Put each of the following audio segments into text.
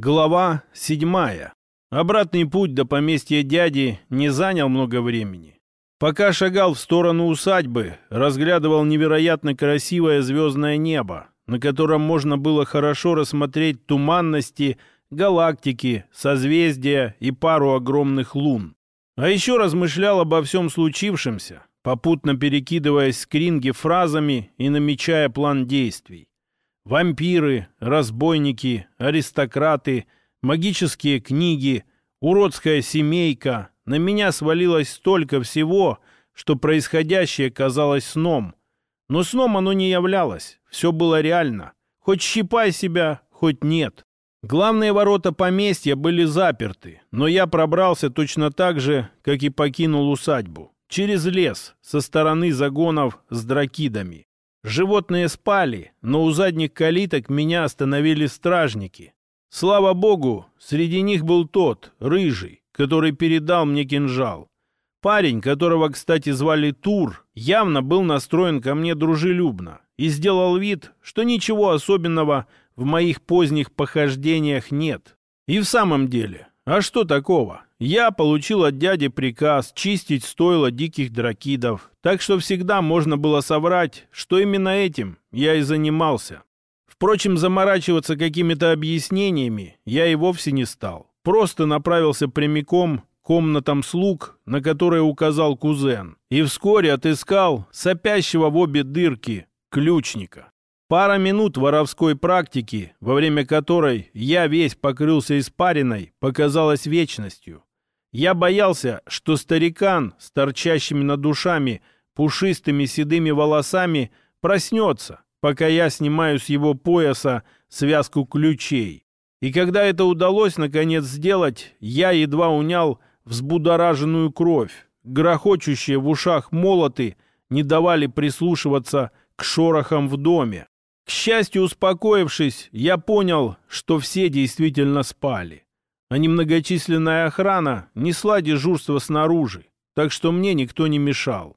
Глава седьмая. Обратный путь до поместья дяди не занял много времени. Пока шагал в сторону усадьбы, разглядывал невероятно красивое звездное небо, на котором можно было хорошо рассмотреть туманности, галактики, созвездия и пару огромных лун. А еще размышлял обо всем случившемся, попутно перекидываясь с Кринги фразами и намечая план действий. Вампиры, разбойники, аристократы, магические книги, уродская семейка. На меня свалилось столько всего, что происходящее казалось сном. Но сном оно не являлось. Все было реально. Хоть щипай себя, хоть нет. Главные ворота поместья были заперты, но я пробрался точно так же, как и покинул усадьбу. Через лес, со стороны загонов с дракидами. Животные спали, но у задних калиток меня остановили стражники. Слава богу, среди них был тот, рыжий, который передал мне кинжал. Парень, которого, кстати, звали Тур, явно был настроен ко мне дружелюбно и сделал вид, что ничего особенного в моих поздних похождениях нет. И в самом деле, а что такого? Я получил от дяди приказ чистить стойло диких дракидов, так что всегда можно было соврать, что именно этим я и занимался. Впрочем, заморачиваться какими-то объяснениями я и вовсе не стал. Просто направился прямиком к комнатам слуг, на которые указал кузен, и вскоре отыскал сопящего в обе дырки ключника. Пара минут воровской практики, во время которой я весь покрылся испариной, показалась вечностью. Я боялся, что старикан с торчащими над душами пушистыми седыми волосами проснется, пока я снимаю с его пояса связку ключей. И когда это удалось наконец сделать, я едва унял взбудораженную кровь. Грохочущие в ушах молоты не давали прислушиваться к шорохам в доме. К счастью, успокоившись, я понял, что все действительно спали а немногочисленная охрана несла дежурство снаружи, так что мне никто не мешал.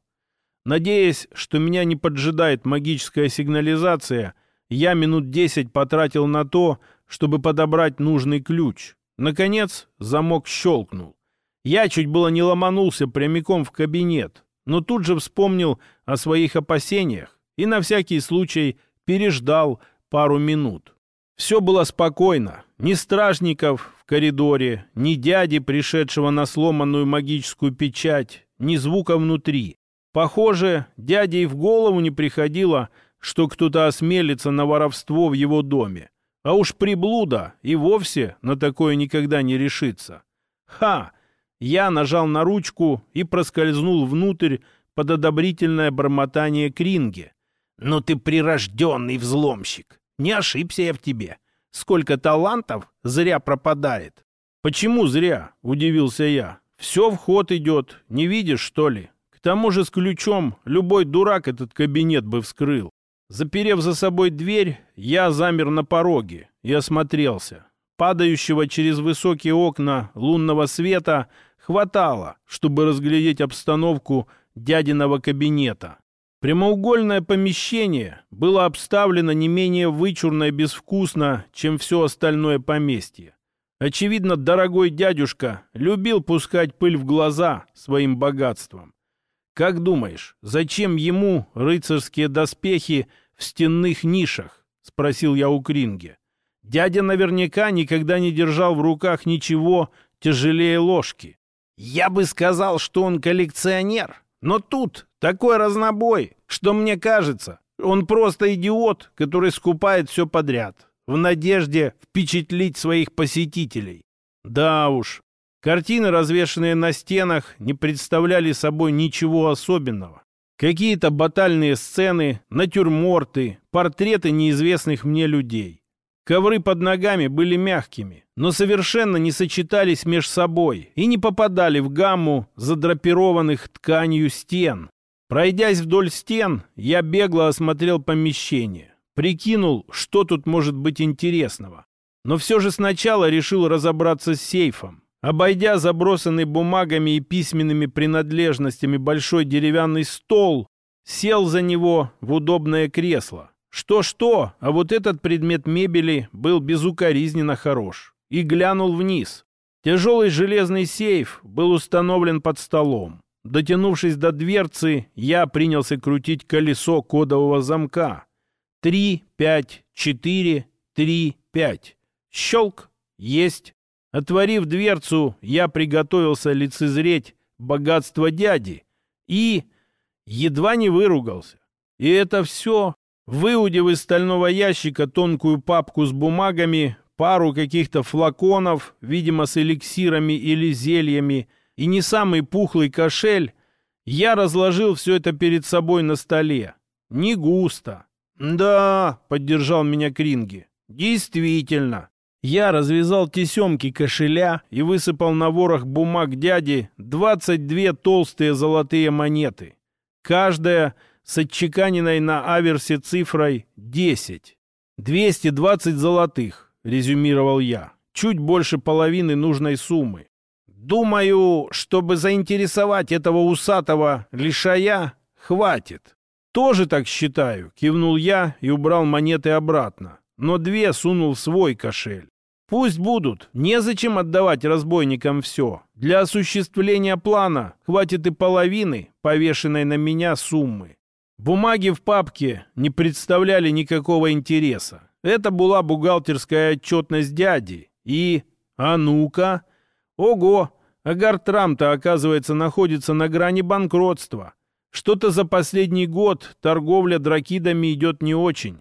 Надеясь, что меня не поджидает магическая сигнализация, я минут десять потратил на то, чтобы подобрать нужный ключ. Наконец, замок щелкнул. Я чуть было не ломанулся прямиком в кабинет, но тут же вспомнил о своих опасениях и на всякий случай переждал пару минут. Все было спокойно. Ни стражников в коридоре, ни дяди, пришедшего на сломанную магическую печать, ни звука внутри. Похоже, дяде и в голову не приходило, что кто-то осмелится на воровство в его доме. А уж приблуда и вовсе на такое никогда не решится. Ха! Я нажал на ручку и проскользнул внутрь под одобрительное бормотание Кринге. «Ну ты прирожденный взломщик! Не ошибся я в тебе. Сколько талантов зря пропадает. Почему зря? Удивился я. Все в ход идет. Не видишь, что ли? К тому же с ключом любой дурак этот кабинет бы вскрыл. Заперев за собой дверь, я замер на пороге и осмотрелся. Падающего через высокие окна лунного света хватало, чтобы разглядеть обстановку дядиного кабинета. Прямоугольное помещение было обставлено не менее вычурно и безвкусно, чем все остальное поместье. Очевидно, дорогой дядюшка любил пускать пыль в глаза своим богатством. Как думаешь, зачем ему рыцарские доспехи в стенных нишах? Спросил я у Кринге. Дядя наверняка никогда не держал в руках ничего тяжелее ложки. Я бы сказал, что он коллекционер, но тут такой разнобой, что мне кажется, он просто идиот, который скупает все подряд, в надежде впечатлить своих посетителей. Да уж, картины, развешанные на стенах, не представляли собой ничего особенного. Какие-то батальные сцены, натюрморты, портреты неизвестных мне людей. Ковры под ногами были мягкими, но совершенно не сочетались меж собой и не попадали в гамму задрапированных тканью стен. Пройдясь вдоль стен, я бегло осмотрел помещение, прикинул, что тут может быть интересного. Но все же сначала решил разобраться с сейфом. Обойдя забросанный бумагами и письменными принадлежностями большой деревянный стол, сел за него в удобное кресло. Что-что, а вот этот предмет мебели был безукоризненно хорош. и глянул вниз. Тяжелый железный сейф был установлен под столом. Дотянувшись до дверцы, я принялся крутить колесо кодового замка. Три, пять, четыре, три, пять. Щелк. Есть. Отворив дверцу, я приготовился лицезреть богатство дяди и едва не выругался. И это все, выудив из стального ящика тонкую папку с бумагами, пару каких-то флаконов, видимо, с эликсирами или зельями, и не самый пухлый кошель, я разложил все это перед собой на столе. Не густо. «Да», — поддержал меня Кринги, — «действительно». Я развязал тесемки кошеля и высыпал на ворох бумаг дяди 22 толстые золотые монеты. Каждая с отчеканенной на аверсе цифрой 10. «220 золотых», — резюмировал я. «Чуть больше половины нужной суммы. Думаю, чтобы заинтересовать этого усатого лишая, хватит». «Тоже так считаю», — кивнул я и убрал монеты обратно. Но две сунул в свой кошель. Пусть будут. Незачем отдавать разбойникам все. Для осуществления плана хватит и половины повешенной на меня суммы. Бумаги в папке не представляли никакого интереса. Это была бухгалтерская отчетность дяди. И... А ну-ка! Ого! Агартрам-то, оказывается, находится на грани банкротства. Что-то за последний год торговля дракидами идет не очень.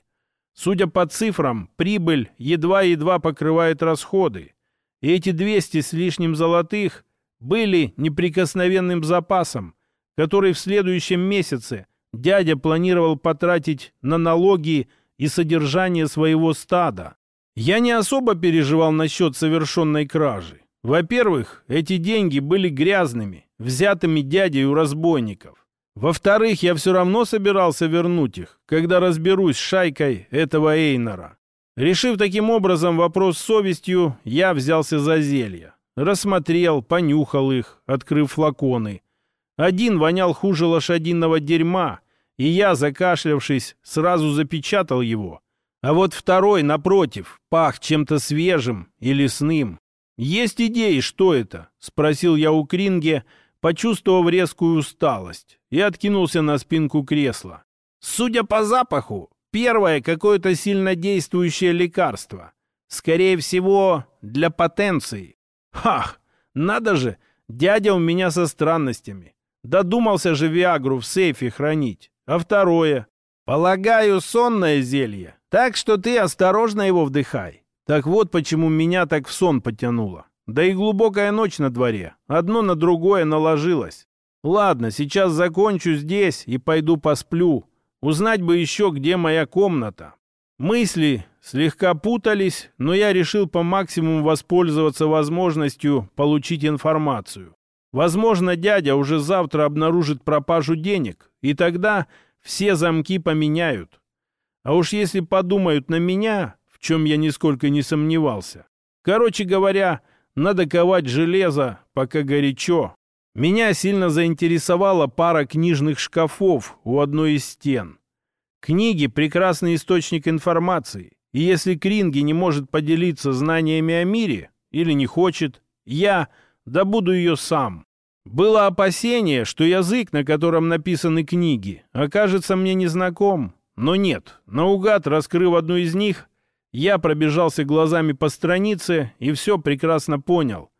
Судя по цифрам, прибыль едва-едва покрывает расходы. И эти 200 с лишним золотых были неприкосновенным запасом, который в следующем месяце дядя планировал потратить на налоги и содержание своего стада. Я не особо переживал насчет совершенной кражи. Во-первых, эти деньги были грязными, взятыми дядей у разбойников. Во-вторых, я все равно собирался вернуть их, когда разберусь с шайкой этого Эйнора. Решив таким образом вопрос с совестью, я взялся за зелья. Рассмотрел, понюхал их, открыв флаконы. Один вонял хуже лошадиного дерьма, и я, закашлявшись, сразу запечатал его. А вот второй, напротив, пах чем-то свежим и лесным. «Есть идеи, что это?» — спросил я у Кринге, почувствовав резкую усталость, и откинулся на спинку кресла. Судя по запаху, первое какое-то сильнодействующее лекарство. Скорее всего, для потенции. Хах, надо же, дядя у меня со странностями. Додумался же Виагру в сейфе хранить. А второе? Полагаю, сонное зелье. Так что ты осторожно его вдыхай. Так вот, почему меня так в сон потянуло. Да и глубокая ночь на дворе. Одно на другое наложилось. Ладно, сейчас закончу здесь и пойду посплю. Узнать бы еще, где моя комната. Мысли слегка путались, но я решил по максимуму воспользоваться возможностью получить информацию. Возможно, дядя уже завтра обнаружит пропажу денег, и тогда все замки поменяют. А уж если подумают на меня, в чем я нисколько не сомневался. Короче говоря, надо ковать железо, пока горячо. Меня сильно заинтересовала пара книжных шкафов у одной из стен. Книги — прекрасный источник информации. И если Кринги не может поделиться знаниями о мире или не хочет, я добуду ее сам. Было опасение, что язык, на котором написаны книги, окажется мне незнаком. Но нет, наугад, раскрыв одну из них, я пробежался глазами по странице и все прекрасно понял.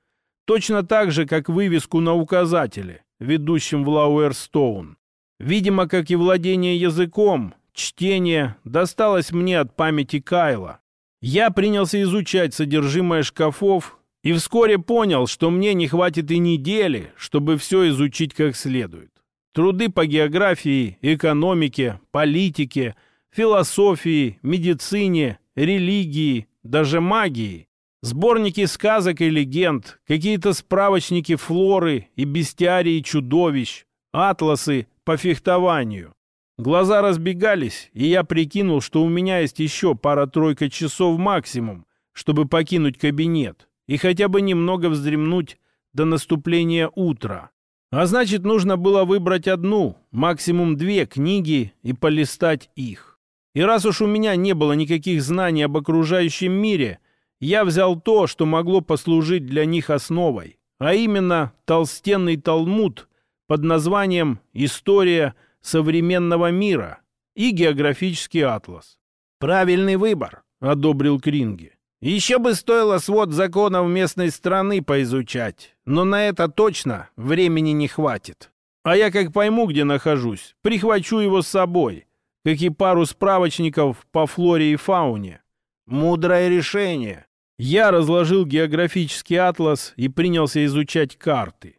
Точно так же, как вывеску на указателе, ведущем в Лауэрстоун. Видимо, как и владение языком, чтение досталось мне от памяти Кайла. Я принялся изучать содержимое шкафов и вскоре понял, что мне не хватит и недели, чтобы все изучить как следует. Труды по географии, экономике, политике, философии, медицине, религии, даже магии, сборники сказок и легенд, какие-то справочники флоры и бестиарии чудовищ, атласы по фехтованию. Глаза разбегались, и я прикинул, что у меня есть еще пара-тройка часов максимум, чтобы покинуть кабинет и хотя бы немного вздремнуть до наступления утра. А значит, нужно было выбрать одну, максимум две книги и полистать их. И раз уж у меня не было никаких знаний об окружающем мире, я взял то, что могло послужить для них основой, а именно толстенный талмуд под названием «История современного мира» и географический атлас. «Правильный выбор», — одобрил Кринги. «Еще бы стоило свод законов местной страны поизучать, но на это точно времени не хватит. А я как пойму, где нахожусь, прихвачу его с собой, как и пару справочников по флоре и фауне. Мудрое решение». Я разложил географический атлас и принялся изучать карты.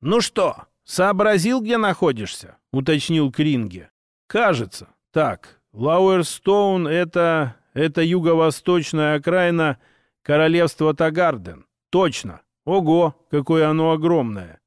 «Ну что, сообразил, где находишься?» — уточнил Кринге. «Кажется. Так, Лауэрстоун — это... это юго-восточная окраина королевства Тагарден. Точно. Ого, какое оно огромное!»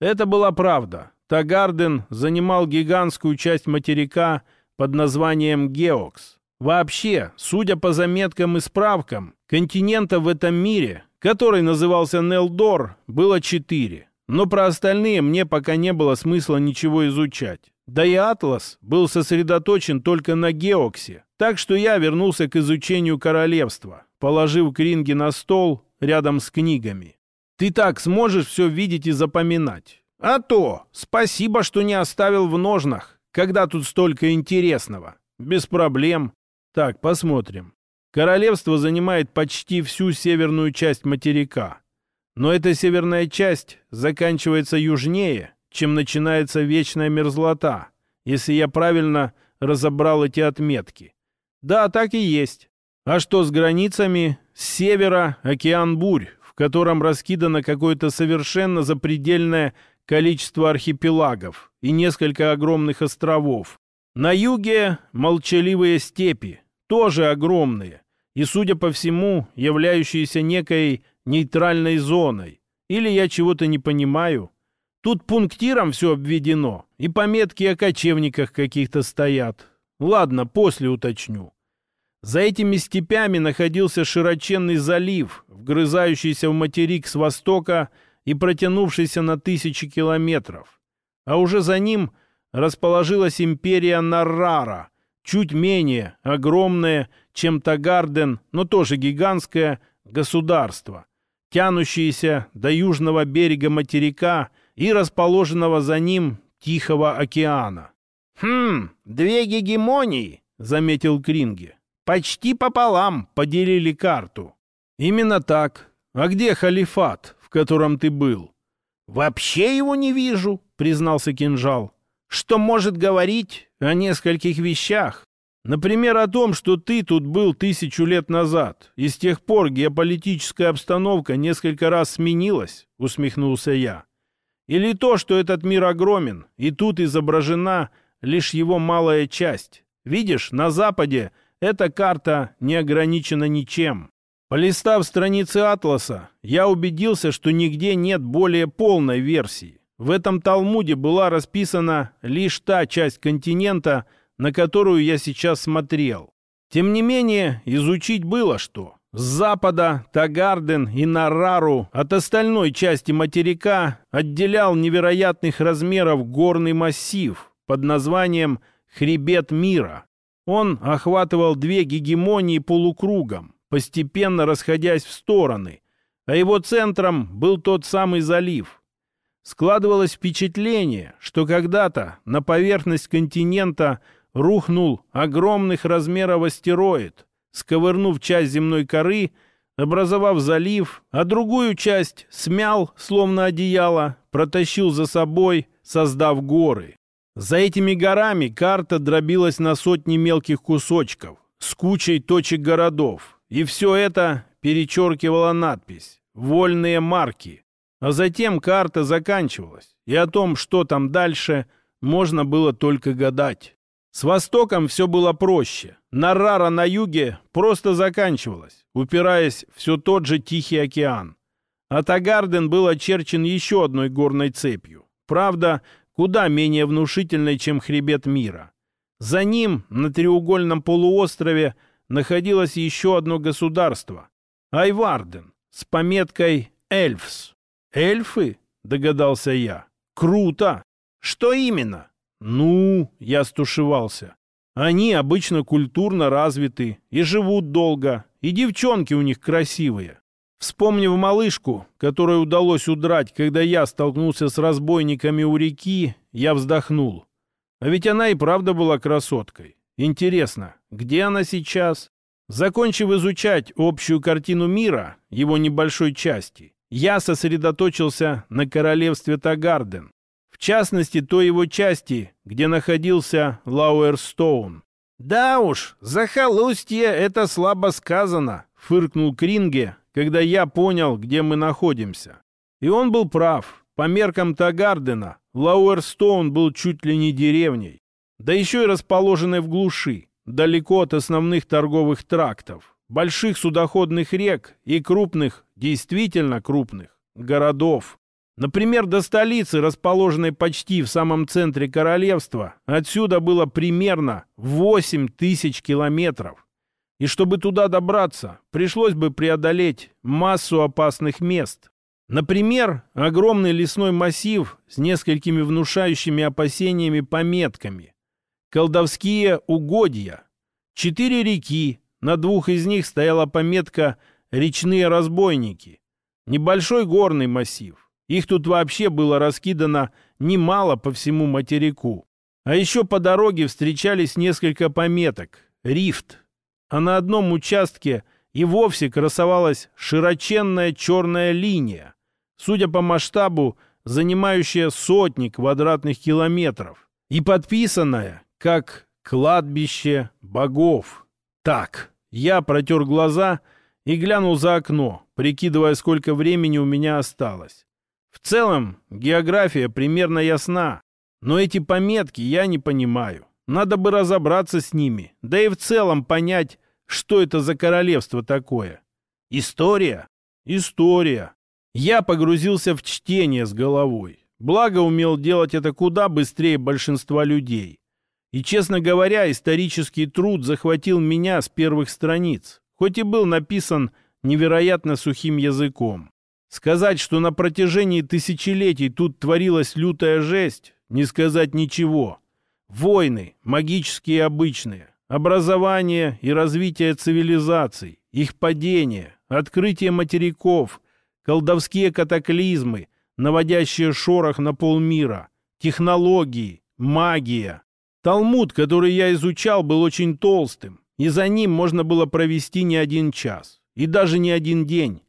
Это была правда. Тагарден занимал гигантскую часть материка под названием Геокс. Вообще, судя по заметкам и справкам, континента в этом мире, который назывался Нелдор, было четыре. Но про остальные мне пока не было смысла ничего изучать. Да и Атлас был сосредоточен только на Геоксе. Так что я вернулся к изучению королевства, положив кринги на стол рядом с книгами. Ты так сможешь все видеть и запоминать. А то, спасибо, что не оставил в ножнах, когда тут столько интересного. Без проблем. Так, посмотрим. Королевство занимает почти всю северную часть материка. Но эта северная часть заканчивается южнее, чем начинается вечная мерзлота, если я правильно разобрал эти отметки. Да, так и есть. А что с границами? С севера океан бурь, в котором раскидано какое-то совершенно запредельное количество архипелагов и несколько огромных островов, на юге молчаливые степи, тоже огромные, и, судя по всему, являющиеся некой нейтральной зоной. Или я чего-то не понимаю. Тут пунктиром все обведено, и пометки о кочевниках каких-то стоят. Ладно, после уточню. За этими степями находился широченный залив, вгрызающийся в материк с востока и протянувшийся на тысячи километров. А уже за ним расположилась империя Наррара, чуть менее огромное, чем Тагарден, но тоже гигантское государство, тянущееся до южного берега материка и расположенного за ним Тихого океана. «Хм, две гегемонии», — заметил Кринге. «Почти пополам поделили карту». «Именно так. А где халифат, в котором ты был?» «Вообще его не вижу», — признался кинжал что может говорить о нескольких вещах. Например, о том, что ты тут был тысячу лет назад, и с тех пор геополитическая обстановка несколько раз сменилась, усмехнулся я. Или то, что этот мир огромен, и тут изображена лишь его малая часть. Видишь, на Западе эта карта не ограничена ничем. Полистав страницы атласа, я убедился, что нигде нет более полной версии. В этом Талмуде была расписана лишь та часть континента, на которую я сейчас смотрел. Тем не менее, изучить было что. С запада Тагарден и Нарару от остальной части материка отделял невероятных размеров горный массив под названием «Хребет мира». Он охватывал две гегемонии полукругом, постепенно расходясь в стороны, а его центром был тот самый залив – Складывалось впечатление, что когда-то на поверхность континента рухнул огромных размеров астероид, сковырнув часть земной коры, образовав залив, а другую часть смял, словно одеяло, протащил за собой, создав горы. За этими горами карта дробилась на сотни мелких кусочков с кучей точек городов, и все это перечеркивала надпись «Вольные марки», а затем карта заканчивалась, и о том, что там дальше, можно было только гадать. С востоком все было проще. Нарара на юге просто заканчивалась, упираясь все тот же Тихий океан. А Тагарден был очерчен еще одной горной цепью. Правда, куда менее внушительной, чем хребет мира. За ним, на треугольном полуострове, находилось еще одно государство – Айварден, с пометкой «Эльфс». «Эльфы?» — догадался я. «Круто!» «Что именно?» «Ну...» — я стушевался. «Они обычно культурно развиты и живут долго, и девчонки у них красивые. Вспомнив малышку, которой удалось удрать, когда я столкнулся с разбойниками у реки, я вздохнул. А ведь она и правда была красоткой. Интересно, где она сейчас? Закончив изучать общую картину мира, его небольшой части, я сосредоточился на королевстве Тагарден. Частности, той его части, где находился Лауэрстоун. «Да уж, захолустье — это слабо сказано», — фыркнул Кринге, когда я понял, где мы находимся. И он был прав. По меркам Тагардена Лауэрстоун был чуть ли не деревней, да еще и расположенной в глуши, далеко от основных торговых трактов, больших судоходных рек и крупных, действительно крупных, городов. Например, до столицы, расположенной почти в самом центре королевства, отсюда было примерно 8 тысяч километров. И чтобы туда добраться, пришлось бы преодолеть массу опасных мест. Например, огромный лесной массив с несколькими внушающими опасениями пометками. Колдовские угодья. Четыре реки, на двух из них стояла пометка «Речные разбойники». Небольшой горный массив. Их тут вообще было раскидано немало по всему материку. А еще по дороге встречались несколько пометок. Рифт, а на одном участке и вовсе красовалась широченная черная линия, судя по масштабу, занимающая сотни квадратных километров, и подписанная как «Кладбище богов». Так, я протер глаза и глянул за окно, прикидывая, сколько времени у меня осталось. В целом, география примерно ясна, но эти пометки я не понимаю. Надо бы разобраться с ними, да и в целом понять, что это за королевство такое. История? История. Я погрузился в чтение с головой. Благо умел делать это куда быстрее большинства людей. И, честно говоря, исторический труд захватил меня с первых страниц, хоть и был написан невероятно сухим языком. Сказать, что на протяжении тысячелетий тут творилась лютая жесть, не сказать ничего. Войны, магические и обычные, образование и развитие цивилизаций, их падение, открытие материков, колдовские катаклизмы, наводящие шорох на полмира, технологии, магия. Талмуд, который я изучал, был очень толстым, и за ним можно было провести не один час, и даже не один день.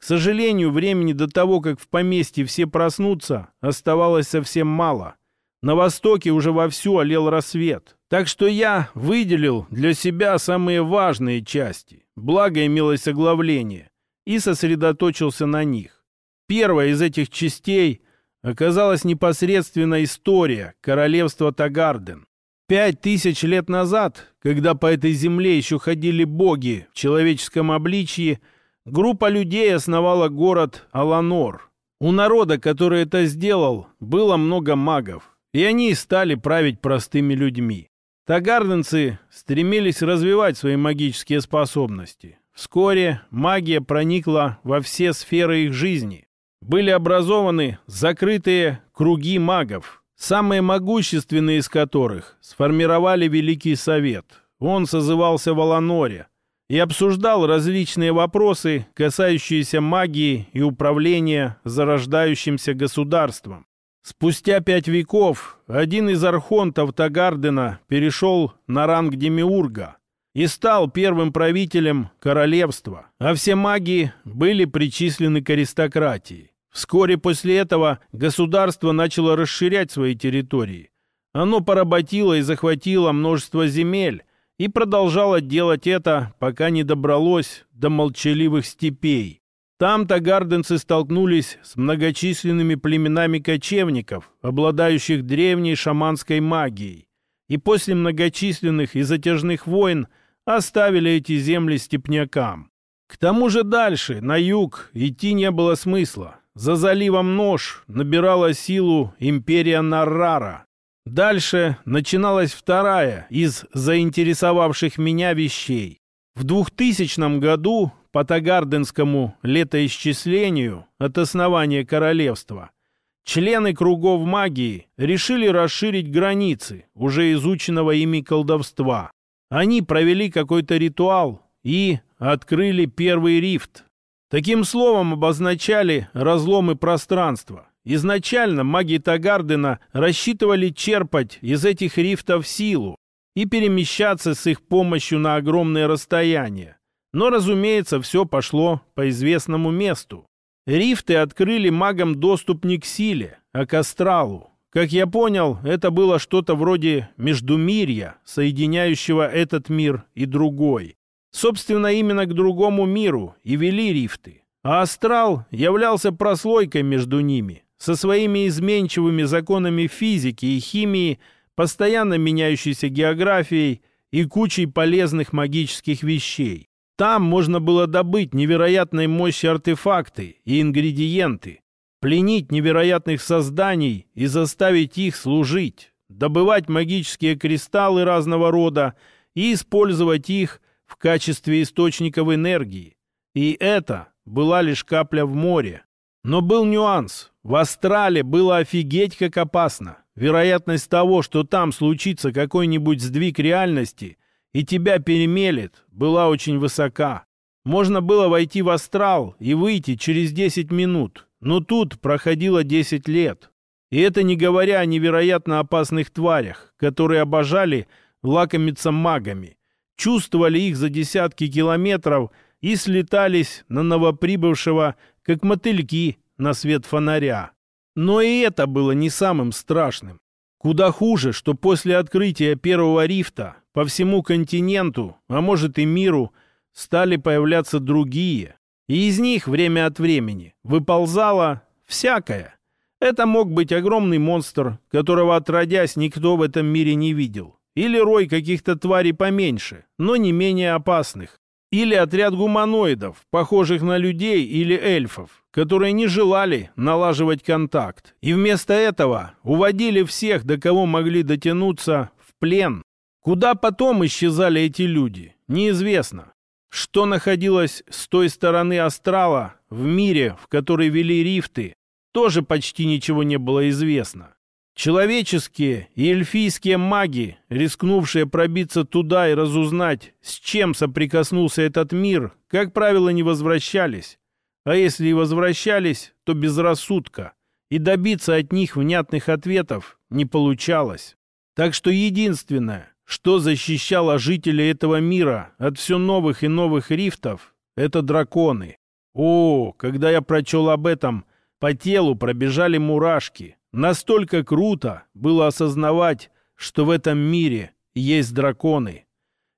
К сожалению, времени до того, как в поместье все проснутся, оставалось совсем мало. На востоке уже вовсю олел рассвет. Так что я выделил для себя самые важные части, благо имелось оглавление, и сосредоточился на них. Первая из этих частей оказалась непосредственно история королевства Тагарден. Пять тысяч лет назад, когда по этой земле еще ходили боги в человеческом обличье, группа людей основала город Аланор. У народа, который это сделал, было много магов и они стали править простыми людьми. Тагарденцы стремились развивать свои магические способности. Вскоре магия проникла во все сферы их жизни. Были образованы закрытые круги магов, самые могущественные из которых сформировали Великий Совет. Он созывался в Аланоре и обсуждал различные вопросы, касающиеся магии и управления зарождающимся государством. Спустя пять веков один из архонтов Тагардена перешел на ранг демиурга и стал первым правителем королевства, а все маги были причислены к аристократии. Вскоре после этого государство начало расширять свои территории. Оно поработило и захватило множество земель и продолжало делать это, пока не добралось до молчаливых степей. Там-то гарденцы столкнулись с многочисленными племенами кочевников, обладающих древней шаманской магией, и после многочисленных и затяжных войн оставили эти земли степнякам. К тому же дальше, на юг, идти не было смысла. За заливом Нож набирала силу империя Наррара. Дальше начиналась вторая из заинтересовавших меня вещей. В 2000 году по Тагарденскому летоисчислению от основания королевства, члены кругов магии решили расширить границы уже изученного ими колдовства. Они провели какой-то ритуал и открыли первый рифт. Таким словом обозначали разломы пространства. Изначально маги Тагардена рассчитывали черпать из этих рифтов силу и перемещаться с их помощью на огромные расстояния. Но, разумеется, все пошло по известному месту. Рифты открыли магам доступ не к силе, а к астралу. Как я понял, это было что-то вроде междумирья, соединяющего этот мир и другой. Собственно, именно к другому миру и вели рифты. А астрал являлся прослойкой между ними, со своими изменчивыми законами физики и химии, постоянно меняющейся географией и кучей полезных магических вещей. Там можно было добыть невероятной мощи артефакты и ингредиенты, пленить невероятных созданий и заставить их служить, добывать магические кристаллы разного рода и использовать их в качестве источников энергии. И это была лишь капля в море. Но был нюанс. В Астрале было офигеть как опасно. Вероятность того, что там случится какой-нибудь сдвиг реальности и тебя перемелет, была очень высока. Можно было войти в астрал и выйти через 10 минут, но тут проходило 10 лет. И это не говоря о невероятно опасных тварях, которые обожали лакомиться магами, чувствовали их за десятки километров и слетались на новоприбывшего, как мотыльки на свет фонаря. Но и это было не самым страшным. Куда хуже, что после открытия первого рифта по всему континенту, а может и миру, стали появляться другие. И из них время от времени выползало всякое. Это мог быть огромный монстр, которого отродясь никто в этом мире не видел. Или рой каких-то тварей поменьше, но не менее опасных. Или отряд гуманоидов, похожих на людей или эльфов, которые не желали налаживать контакт. И вместо этого уводили всех, до кого могли дотянуться, в плен. Куда потом исчезали эти люди, неизвестно. Что находилось с той стороны астрала, в мире, в который вели рифты, тоже почти ничего не было известно. Человеческие и эльфийские маги, рискнувшие пробиться туда и разузнать, с чем соприкоснулся этот мир, как правило, не возвращались. А если и возвращались, то без рассудка, и добиться от них внятных ответов не получалось. Так что единственное, что защищало жителей этого мира от все новых и новых рифтов, это драконы. О, когда я прочел об этом, по телу пробежали мурашки. Настолько круто было осознавать, что в этом мире есть драконы.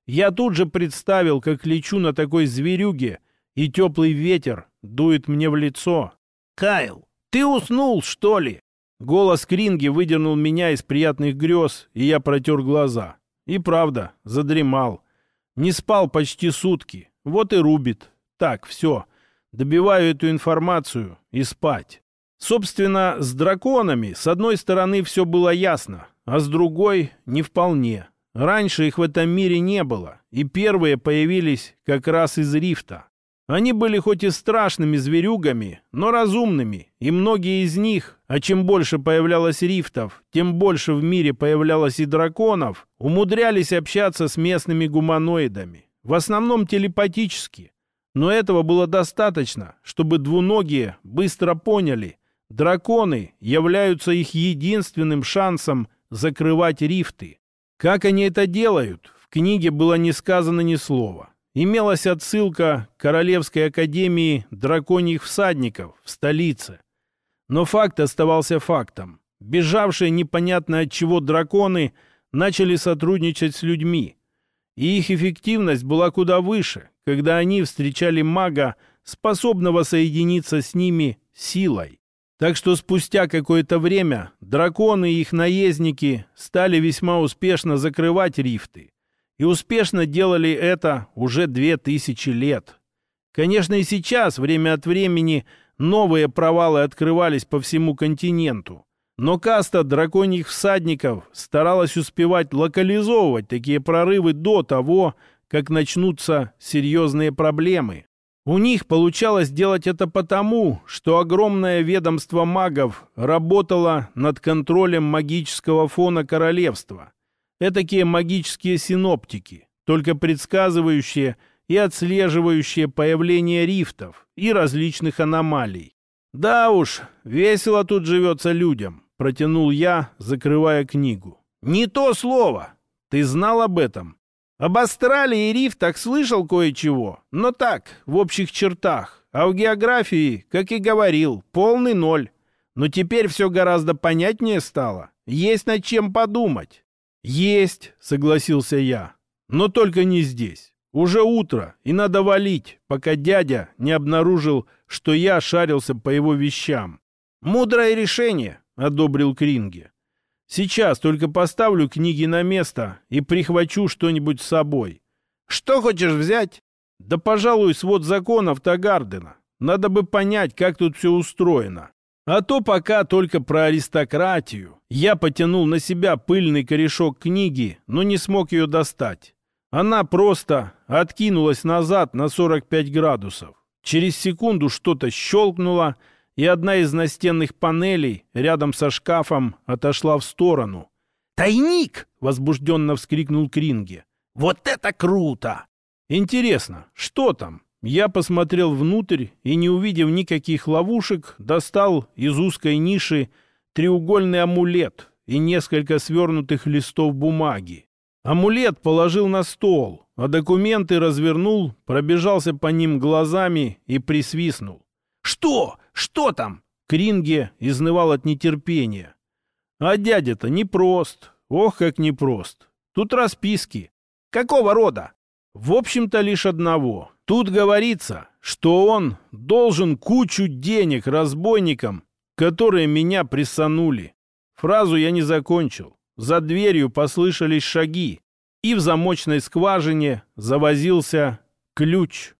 Я тут же представил, как лечу на такой зверюге, и теплый ветер дует мне в лицо. «Кайл, ты уснул, что ли?» Голос Кринги выдернул меня из приятных грез, и я протер глаза. И правда, задремал. Не спал почти сутки. Вот и рубит. Так, все. Добиваю эту информацию и спать. Собственно, с драконами с одной стороны все было ясно, а с другой не вполне. Раньше их в этом мире не было, и первые появились как раз из рифта. Они были хоть и страшными зверюгами, но разумными, и многие из них, а чем больше появлялось рифтов, тем больше в мире появлялось и драконов, умудрялись общаться с местными гуманоидами. В основном телепатически. Но этого было достаточно, чтобы двуногие быстро поняли, Драконы являются их единственным шансом закрывать рифты. Как они это делают, в книге было не сказано ни слова. Имелась отсылка к Королевской академии драконьих всадников в столице. Но факт оставался фактом. Бежавшие непонятно от чего драконы начали сотрудничать с людьми. И их эффективность была куда выше, когда они встречали мага, способного соединиться с ними силой. Так что спустя какое-то время драконы и их наездники стали весьма успешно закрывать рифты. И успешно делали это уже две тысячи лет. Конечно, и сейчас время от времени новые провалы открывались по всему континенту. Но каста драконьих всадников старалась успевать локализовывать такие прорывы до того, как начнутся серьезные проблемы. У них получалось делать это потому, что огромное ведомство магов работало над контролем магического фона королевства. Этакие магические синоптики, только предсказывающие, и отслеживающие появление рифтов и различных аномалий. «Да уж, весело тут живется людям», — протянул я, закрывая книгу. «Не то слово! Ты знал об этом?» «Об Австралии и рифтах слышал кое-чего, но так, в общих чертах. А в географии, как и говорил, полный ноль. Но теперь все гораздо понятнее стало. Есть над чем подумать». «Есть», — согласился я. «Но только не здесь. Уже утро, и надо валить, пока дядя не обнаружил, что я шарился по его вещам». «Мудрое решение», — одобрил Кринге. «Сейчас только поставлю книги на место и прихвачу что-нибудь с собой». «Что хочешь взять?» «Да, пожалуй, свод законов Тагардена. Надо бы понять, как тут все устроено. А то пока только про аристократию. Я потянул на себя пыльный корешок книги, но не смог ее достать. Она просто откинулась назад на 45 градусов. Через секунду что-то щелкнуло, и одна из настенных панелей рядом со шкафом отошла в сторону. «Тайник!» — возбужденно вскрикнул Кринге. «Вот это круто!» «Интересно, что там?» Я посмотрел внутрь и, не увидев никаких ловушек, достал из узкой ниши треугольный амулет и несколько свернутых листов бумаги. Амулет положил на стол, а документы развернул, пробежался по ним глазами и присвистнул. «Что? Что там?» Кринге изнывал от нетерпения. «А дядя-то непрост. Ох, как непрост. Тут расписки. Какого рода?» «В общем-то, лишь одного. Тут говорится, что он должен кучу денег разбойникам, которые меня присанули. Фразу я не закончил. За дверью послышались шаги, и в замочной скважине завозился ключ.